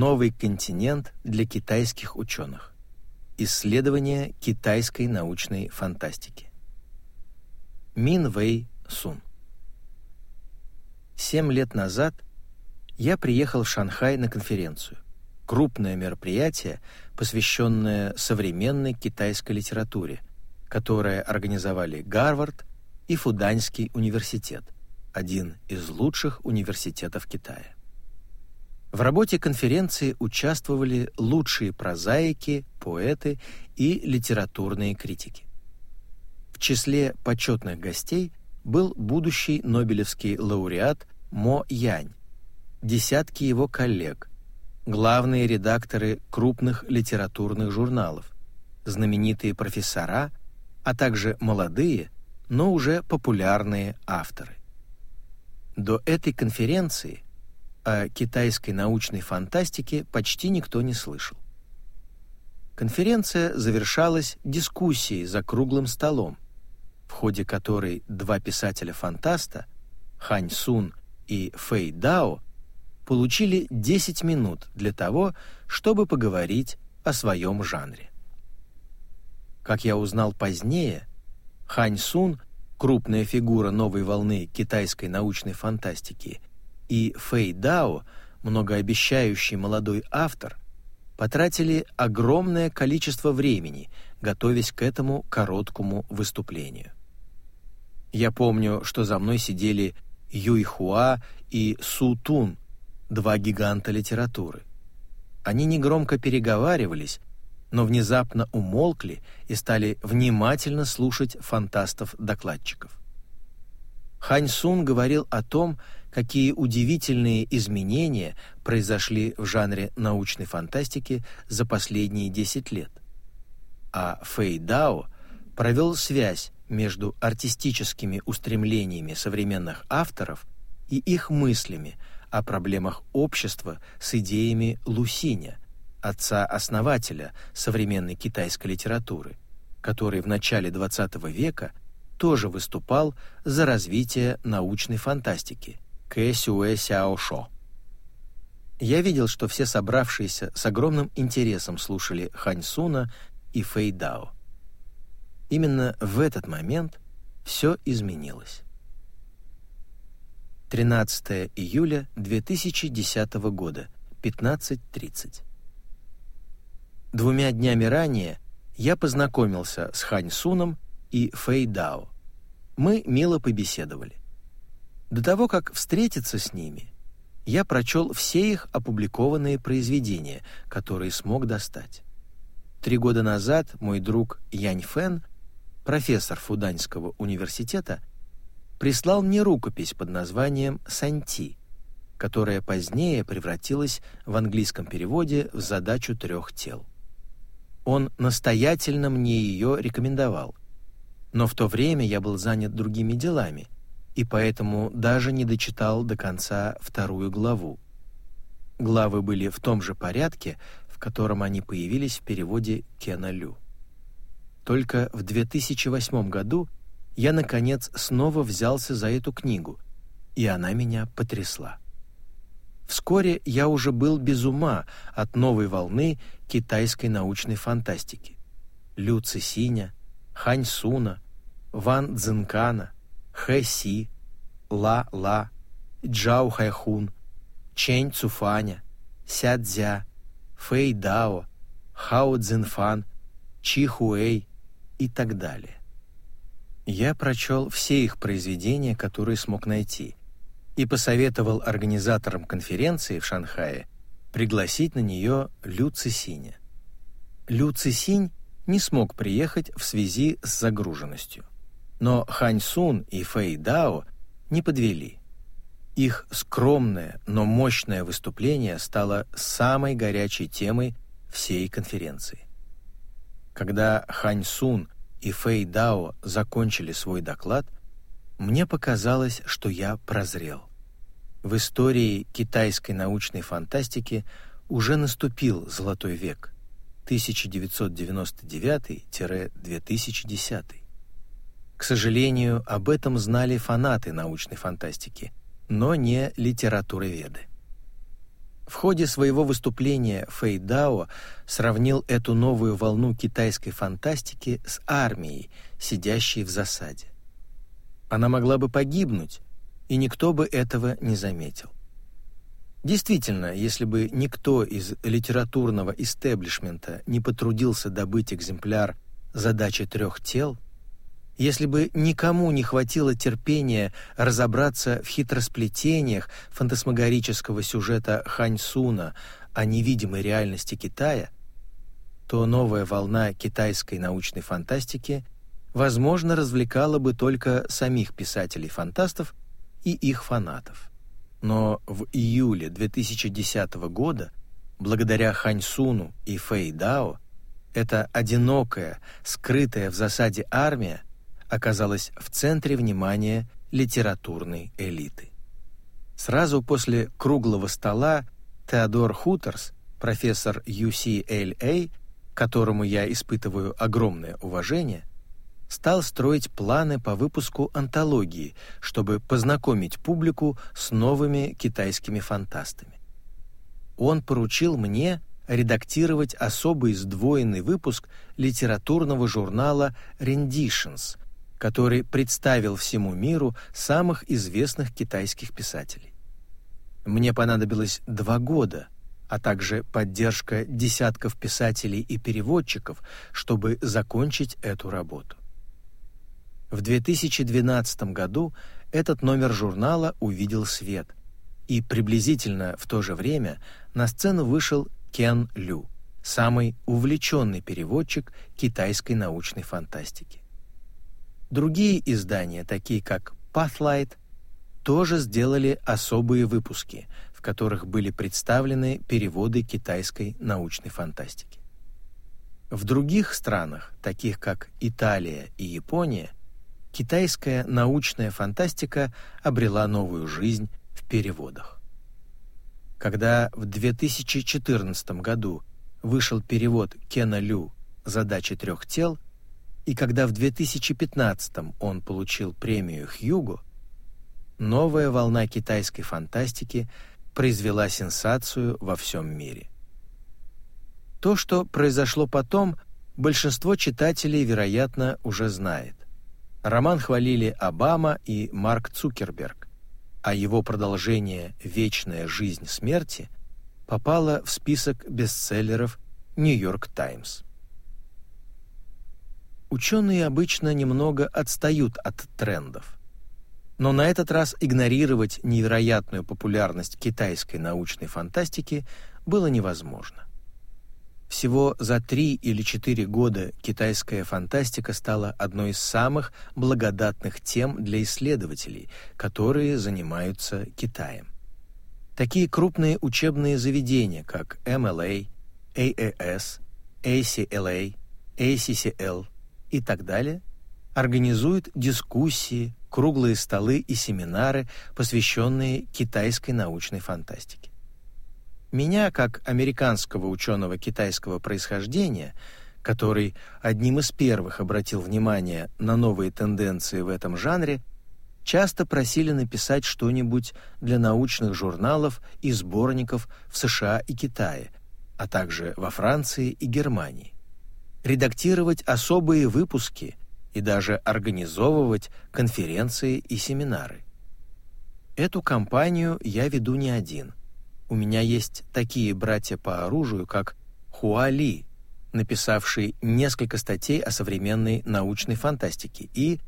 Новый континент для китайских ученых. Исследование китайской научной фантастики. Мин Вэй Сун. Семь лет назад я приехал в Шанхай на конференцию. Крупное мероприятие, посвященное современной китайской литературе, которое организовали Гарвард и Фуданьский университет, один из лучших университетов Китая. В работе конференции участвовали лучшие прозаики, поэты и литературные критики. В числе почетных гостей был будущий Нобелевский лауреат Мо Янь, десятки его коллег, главные редакторы крупных литературных журналов, знаменитые профессора, а также молодые, но уже популярные авторы. До этой конференции – о китайской научной фантастике почти никто не слышал. Конференция завершалась дискуссией за круглым столом, в ходе которой два писателя-фантаста, Хань Сун и Фэй Дао, получили 10 минут для того, чтобы поговорить о своем жанре. Как я узнал позднее, Хань Сун, крупная фигура новой волны китайской научной фантастики, и Фэй Дао, многообещающий молодой автор, потратили огромное количество времени, готовясь к этому короткому выступлению. Я помню, что за мной сидели Юй Хуа и Су Тун, два гиганта литературы. Они негромко переговаривались, но внезапно умолкли и стали внимательно слушать фантастов-докладчиков. Хань Сун говорил о том, какие удивительные изменения произошли в жанре научной фантастики за последние 10 лет. А Фэй Дао провел связь между артистическими устремлениями современных авторов и их мыслями о проблемах общества с идеями Лусиня, отца-основателя современной китайской литературы, который в начале XX века тоже выступал за развитие научной фантастики – Кэ Сюэ Сяо Шо. Я видел, что все собравшиеся с огромным интересом слушали Хань Суна и Фэй Дао. Именно в этот момент все изменилось. 13 июля 2010 года, 15.30. Двумя днями ранее я познакомился с Хань Суном и Фэй Дао. Мы мило побеседовали. До того, как встретиться с ними, я прочел все их опубликованные произведения, которые смог достать. Три года назад мой друг Янь Фэн, профессор Фуданьского университета, прислал мне рукопись под названием «Санти», которая позднее превратилась в английском переводе в задачу трех тел. Он настоятельно мне ее рекомендовал, но в то время я был занят другими делами — и поэтому даже не дочитал до конца вторую главу. Главы были в том же порядке, в котором они появились в переводе Кена Лю. Только в 2008 году я, наконец, снова взялся за эту книгу, и она меня потрясла. Вскоре я уже был без ума от новой волны китайской научной фантастики. Лю Цисиня, Хань Суна, Ван Цзинкана — Хэ Си, Ла Ла, Джао Хайхун, Чэнь Цуфаня, Ся Цзя, Фэй Дао, Хао Цзинфан, Чи Хуэй и так далее. Я прочел все их произведения, которые смог найти, и посоветовал организаторам конференции в Шанхае пригласить на нее Лю Цисиня. Лю Цисинь не смог приехать в связи с загруженностью. Но Хань Сун и Фэй Дао не подвели. Их скромное, но мощное выступление стало самой горячей темой всей конференции. Когда Хань Сун и Фэй Дао закончили свой доклад, мне показалось, что я прозрел. В истории китайской научной фантастики уже наступил золотой век 1999-2010. К сожалению, об этом знали фанаты научной фантастики, но не литературоведы. В ходе своего выступления Фэй Дао сравнил эту новую волну китайской фантастики с армией, сидящей в засаде. Она могла бы погибнуть, и никто бы этого не заметил. Действительно, если бы никто из литературного истеблишмента не потрудился добыть экземпляр «Задачи трех тел», если бы никому не хватило терпения разобраться в хитросплетениях фантасмагорического сюжета Хань Суна о невидимой реальности Китая, то новая волна китайской научной фантастики, возможно, развлекала бы только самих писателей-фантастов и их фанатов. Но в июле 2010 года, благодаря Хань Суну и Фэй Дао, эта одинокая, скрытая в засаде армия оказалась в центре внимания литературной элиты. Сразу после круглого стола Теодор Хутерс, профессор UCLA, которому я испытываю огромное уважение, стал строить планы по выпуску антологии, чтобы познакомить публику с новыми китайскими фантастами. Он поручил мне редактировать особый сдвоенный выпуск литературного журнала Renditions, который представил всему миру самых известных китайских писателей. Мне понадобилось два года, а также поддержка десятков писателей и переводчиков, чтобы закончить эту работу. В 2012 году этот номер журнала увидел свет, и приблизительно в то же время на сцену вышел Кен Лю, самый увлеченный переводчик китайской научной фантастики. Другие издания, такие как Pathlight, тоже сделали особые выпуски, в которых были представлены переводы китайской научной фантастики. В других странах, таких как Италия и Япония, китайская научная фантастика обрела новую жизнь в переводах. Когда в 2014 году вышел перевод Кена Лю «Задачи трех тел», и когда в 2015 он получил премию Хьюго, новая волна китайской фантастики произвела сенсацию во всем мире. То, что произошло потом, большинство читателей, вероятно, уже знает. Роман хвалили Обама и Марк Цукерберг, а его продолжение «Вечная жизнь смерти» попало в список бестселлеров «Нью-Йорк Таймс». Ученые обычно немного отстают от трендов. Но на этот раз игнорировать невероятную популярность китайской научной фантастики было невозможно. Всего за три или четыре года китайская фантастика стала одной из самых благодатных тем для исследователей, которые занимаются Китаем. Такие крупные учебные заведения, как MLA, AAS, ACLA, ACCL – и так далее, организует дискуссии, круглые столы и семинары, посвященные китайской научной фантастике. Меня, как американского ученого китайского происхождения, который одним из первых обратил внимание на новые тенденции в этом жанре, часто просили написать что-нибудь для научных журналов и сборников в США и Китае, а также во Франции и Германии редактировать особые выпуски и даже организовывать конференции и семинары. Эту кампанию я веду не один. У меня есть такие братья по оружию, как Хуали, написавший несколько статей о современной научной фантастике, и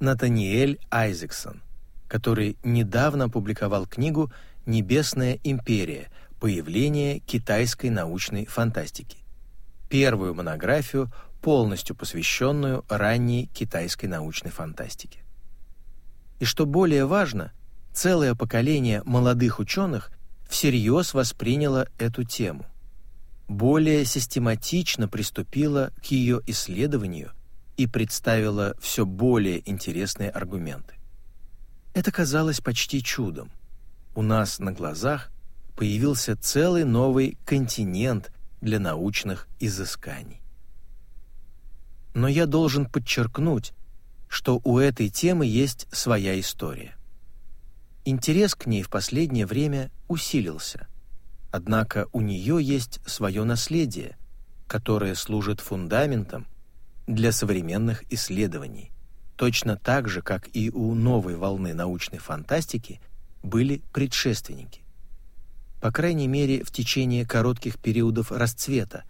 Натаниэль Айзексон, который недавно опубликовал книгу «Небесная империя. Появление китайской научной фантастики» первую монографию, полностью посвященную ранней китайской научной фантастике. И что более важно, целое поколение молодых ученых всерьез восприняло эту тему, более систематично приступило к ее исследованию и представило все более интересные аргументы. Это казалось почти чудом. У нас на глазах появился целый новый континент для научных изысканий. Но я должен подчеркнуть, что у этой темы есть своя история. Интерес к ней в последнее время усилился, Однако у нее есть свое наследие, которое служит фундаментом для современных исследований, точно так же, как и у новой волны научной фантастики были предшественники. По крайней мере, в течение коротких периодов расцвета,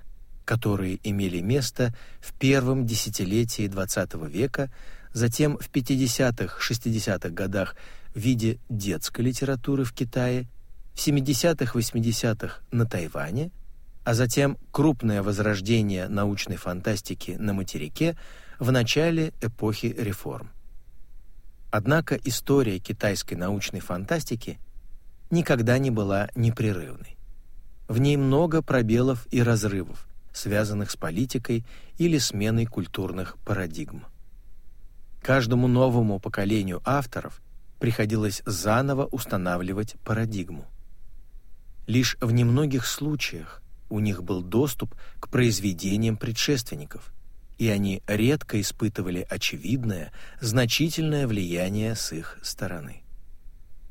которые имели место в первом десятилетии XX века, затем в 50-60-х годах в виде детской литературы в Китае, в 70-80-х на Тайване, а затем крупное возрождение научной фантастики на материке в начале эпохи реформ. Однако история китайской научной фантастики никогда не была непрерывной. В ней много пробелов и разрывов, связанных с политикой или сменой культурных парадигм. Каждому новому поколению авторов приходилось заново устанавливать парадигму. Лишь в немногих случаях у них был доступ к произведениям предшественников, и они редко испытывали очевидное, значительное влияние с их стороны.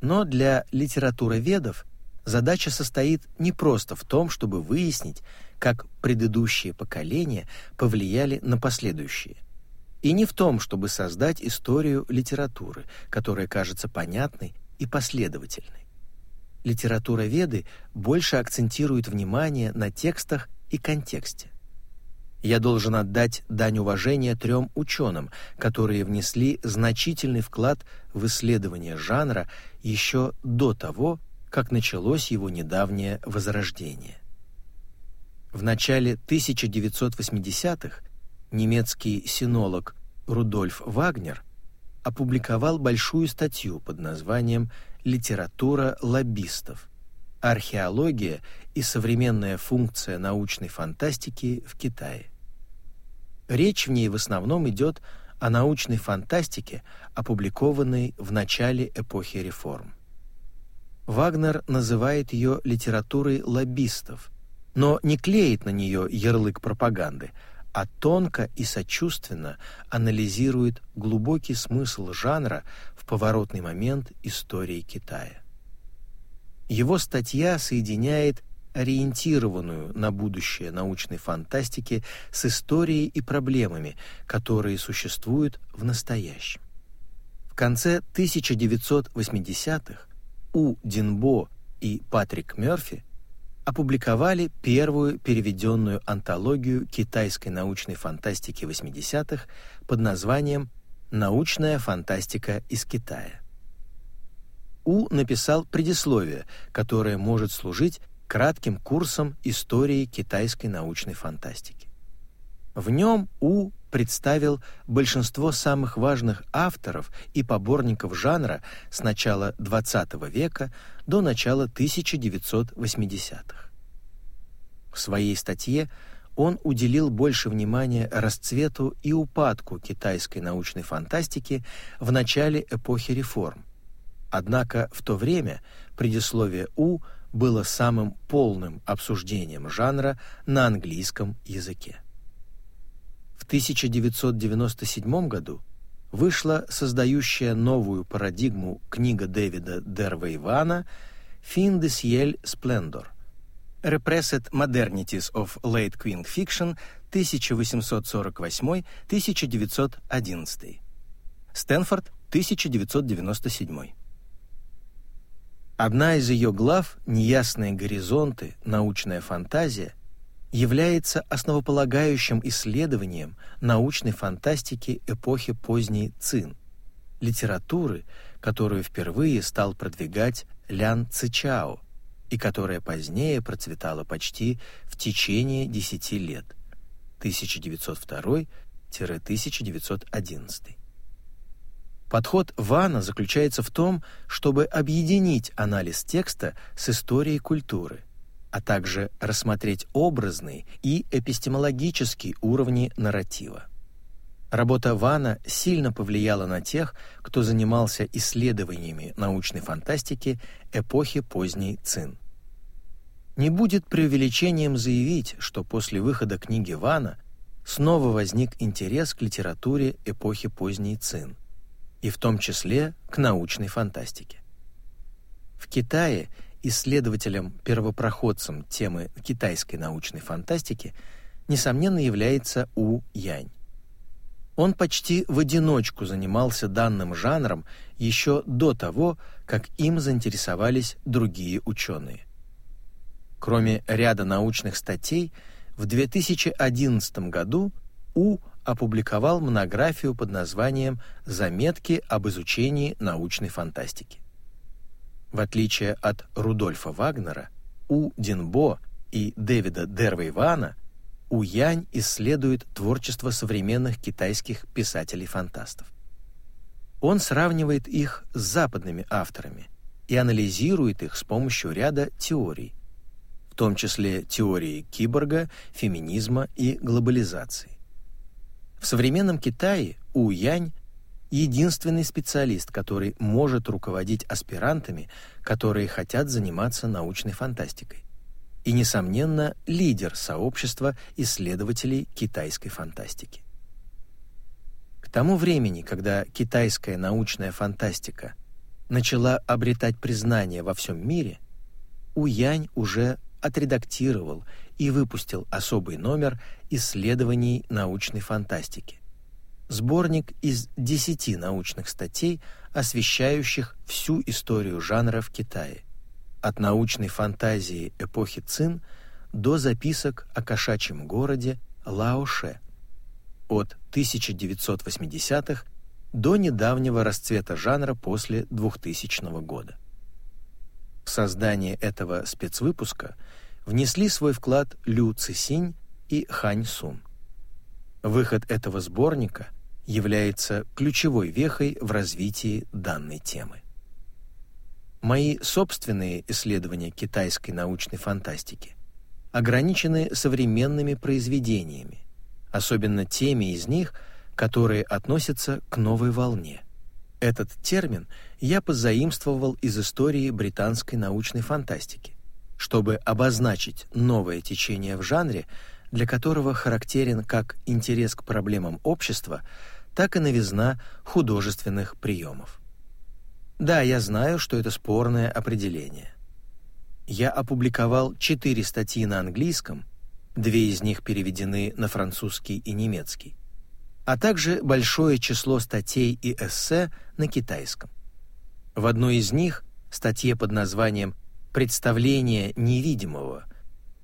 Но для литературоведов задача состоит не просто в том, чтобы выяснить, как предыдущие поколения повлияли на последующие, и не в том, чтобы создать историю литературы, которая кажется понятной и последовательной. Литературоведы больше акцентируют внимание на текстах и контексте. Я должен отдать дань уважения трем ученым, которые внесли значительный вклад в исследование жанра еще до того, как началось его недавнее возрождение. В начале 1980-х немецкий синолог Рудольф Вагнер опубликовал большую статью под названием «Литература лоббистов. Археология и современная функция научной фантастики в Китае». Речь в ней в основном идет о научной фантастике, опубликованной в начале эпохи реформ. Вагнер называет ее литературой лоббистов, но не клеит на нее ярлык пропаганды, а тонко и сочувственно анализирует глубокий смысл жанра в поворотный момент истории Китая. Его статья соединяет ориентированную на будущее научной фантастики с историей и проблемами, которые существуют в настоящем. В конце 1980-х У. Динбо и Патрик Мёрфи опубликовали первую переведенную антологию китайской научной фантастики 80-х под названием «Научная фантастика из Китая». У написал предисловие, которое может служить кратким курсом истории китайской научной фантастики. В нем У представил большинство самых важных авторов и поборников жанра с начала XX века до начала 1980-х. В своей статье он уделил больше внимания расцвету и упадку китайской научной фантастики в начале эпохи реформ. Однако в то время предисловие У было самым полным обсуждением жанра на английском языке. В 1997 году вышла создающая новую парадигму книга Дэвида Дервейвана «Fin de ciel splendor» Repressed Modernities of Late Queen Fiction 1848-1911 Стэнфорд, 1997 Одна из ее глав «Неясные горизонты. Научная фантазия» является основополагающим исследованием научной фантастики эпохи поздней Цин, литературы, которую впервые стал продвигать Лян Цичао и которая позднее процветала почти в течение десяти лет 1902-1911. Подход Вана заключается в том, чтобы объединить анализ текста с историей культуры, а также рассмотреть образные и эпистемологические уровни нарратива. Работа Вана сильно повлияла на тех, кто занимался исследованиями научной фантастики эпохи поздней Цин. Не будет преувеличением заявить, что после выхода книги Вана снова возник интерес к литературе эпохи поздней Цин и в том числе к научной фантастике. В Китае исследователем-первопроходцем темы китайской научной фантастики, несомненно, является У Янь. Он почти в одиночку занимался данным жанром еще до того, как им заинтересовались другие ученые. Кроме ряда научных статей, в 2011 году У опубликовал монографию под названием «Заметки об изучении научной фантастики». В отличие от Рудольфа Вагнера, У Динбо и Дэвида Дервейвана, У Янь исследует творчество современных китайских писателей-фантастов. Он сравнивает их с западными авторами и анализирует их с помощью ряда теорий, в том числе теории киборга, феминизма и глобализации. В современном Китае У Янь единственный специалист, который может руководить аспирантами, которые хотят заниматься научной фантастикой. И, несомненно, лидер сообщества исследователей китайской фантастики. К тому времени, когда китайская научная фантастика начала обретать признание во всем мире, У Янь уже отредактировал и выпустил особый номер исследований научной фантастики. Сборник из десяти научных статей, освещающих всю историю жанра в Китае, от научной фантазии эпохи Цин до записок о кошачьем городе Лаоше, от 1980-х до недавнего расцвета жанра после 2000 года. Создание этого спецвыпуска внесли свой вклад Лю Цисинь и Хань Сун. Выход этого сборника является ключевой вехой в развитии данной темы. Мои собственные исследования китайской научной фантастики ограничены современными произведениями, особенно теми из них, которые относятся к новой волне. Этот термин я позаимствовал из истории британской научной фантастики чтобы обозначить новое течение в жанре, для которого характерен как интерес к проблемам общества, так и новизна художественных приемов. Да, я знаю, что это спорное определение. Я опубликовал четыре статьи на английском, две из них переведены на французский и немецкий, а также большое число статей и эссе на китайском. В одной из них, статье под названием представление невидимого,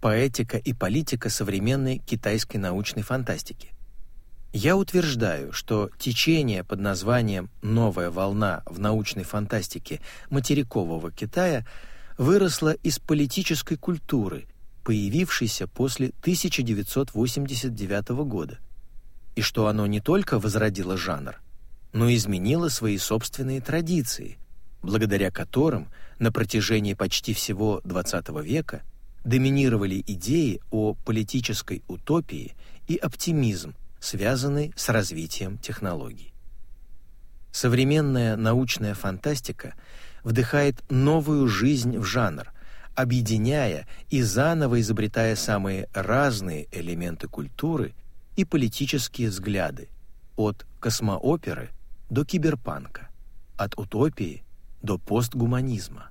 поэтика и политика современной китайской научной фантастики. Я утверждаю, что течение под названием «Новая волна» в научной фантастике материкового Китая выросло из политической культуры, появившейся после 1989 года, и что оно не только возродило жанр, но и изменило свои собственные традиции, благодаря которым – на протяжении почти всего XX века доминировали идеи о политической утопии и оптимизм, связанный с развитием технологий. Современная научная фантастика вдыхает новую жизнь в жанр, объединяя и заново изобретая самые разные элементы культуры и политические взгляды, от космооперы до киберпанка, от утопии до постгуманизма,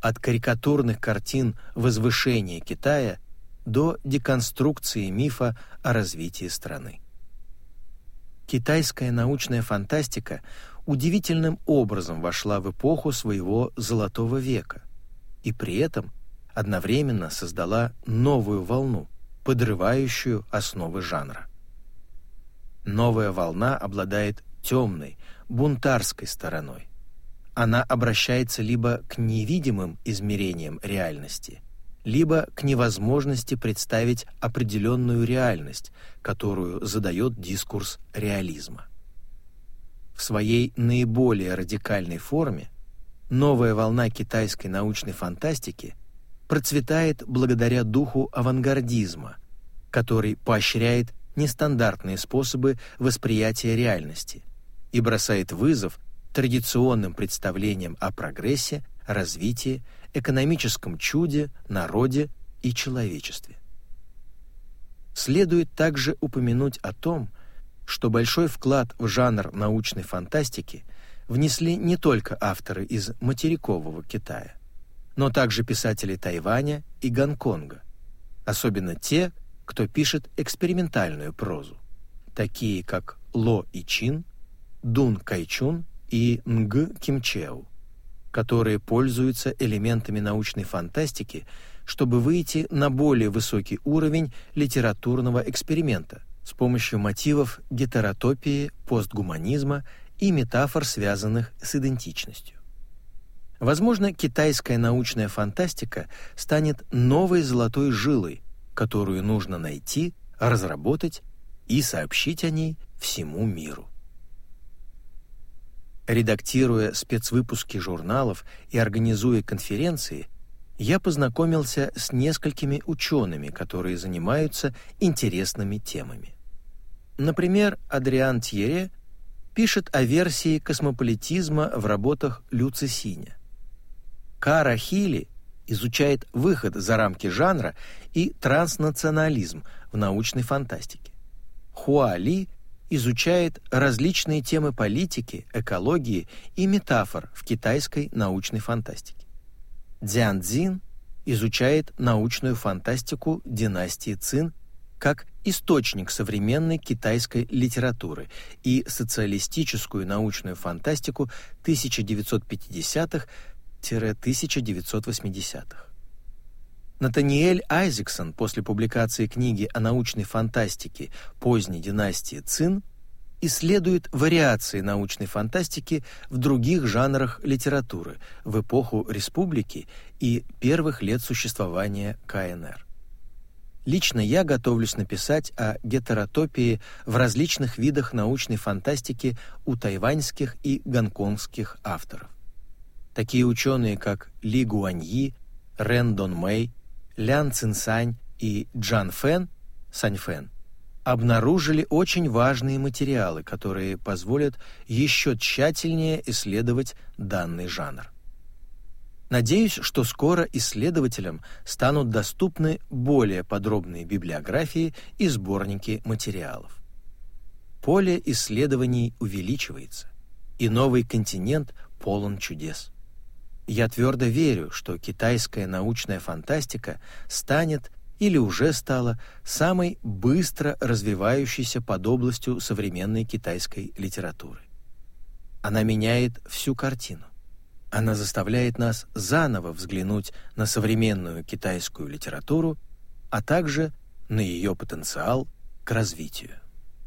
от карикатурных картин возвышения Китая до деконструкции мифа о развитии страны. Китайская научная фантастика удивительным образом вошла в эпоху своего золотого века и при этом одновременно создала новую волну, подрывающую основы жанра. Новая волна обладает темной, бунтарской стороной она обращается либо к невидимым измерениям реальности, либо к невозможности представить определенную реальность, которую задает дискурс реализма. В своей наиболее радикальной форме новая волна китайской научной фантастики процветает благодаря духу авангардизма, который поощряет нестандартные способы восприятия реальности и бросает вызов традиционным представлениям о прогрессе, развитии, экономическом чуде, народе и человечестве. Следует также упомянуть о том, что большой вклад в жанр научной фантастики внесли не только авторы из материкового Китая, но также писатели Тайваня и Гонконга, особенно те, кто пишет экспериментальную прозу, такие как Ло И Чин, Дун Кайчун и Нг Кимчеу, которые пользуются элементами научной фантастики, чтобы выйти на более высокий уровень литературного эксперимента с помощью мотивов гетеротопии, постгуманизма и метафор, связанных с идентичностью. Возможно, китайская научная фантастика станет новой золотой жилой, которую нужно найти, разработать и сообщить о ней всему миру. Редактируя спецвыпуски журналов и организуя конференции, я познакомился с несколькими учеными, которые занимаются интересными темами. Например, Адриан Тьере пишет о версии космополитизма в работах Лю Цисиня. Кара Хилли изучает выход за рамки жанра и транснационализм в научной фантастике. Хуа Ли изучает различные темы политики, экологии и метафор в китайской научной фантастике. Дзян Цзин изучает научную фантастику династии Цин как источник современной китайской литературы и социалистическую научную фантастику 1950-х 1980-х. Натаниэль Айзексон после публикации книги о научной фантастике поздней династии Цин исследует вариации научной фантастики в других жанрах литературы в эпоху республики и первых лет существования КНР. Лично я готовлюсь написать о гетеротопии в различных видах научной фантастики у тайваньских и гонконгских авторов. Такие ученые, как Ли Гуаньи, Рен Дон Мэй, Лян Цинсань и Джан Фэн, Сань Фэн, обнаружили очень важные материалы, которые позволят еще тщательнее исследовать данный жанр. Надеюсь, что скоро исследователям станут доступны более подробные библиографии и сборники материалов. Поле исследований увеличивается, и новый континент полон чудес. Я твердо верю, что китайская научная фантастика станет или уже стала самой быстро развивающейся под областью современной китайской литературы. Она меняет всю картину. Она заставляет нас заново взглянуть на современную китайскую литературу, а также на ее потенциал к развитию.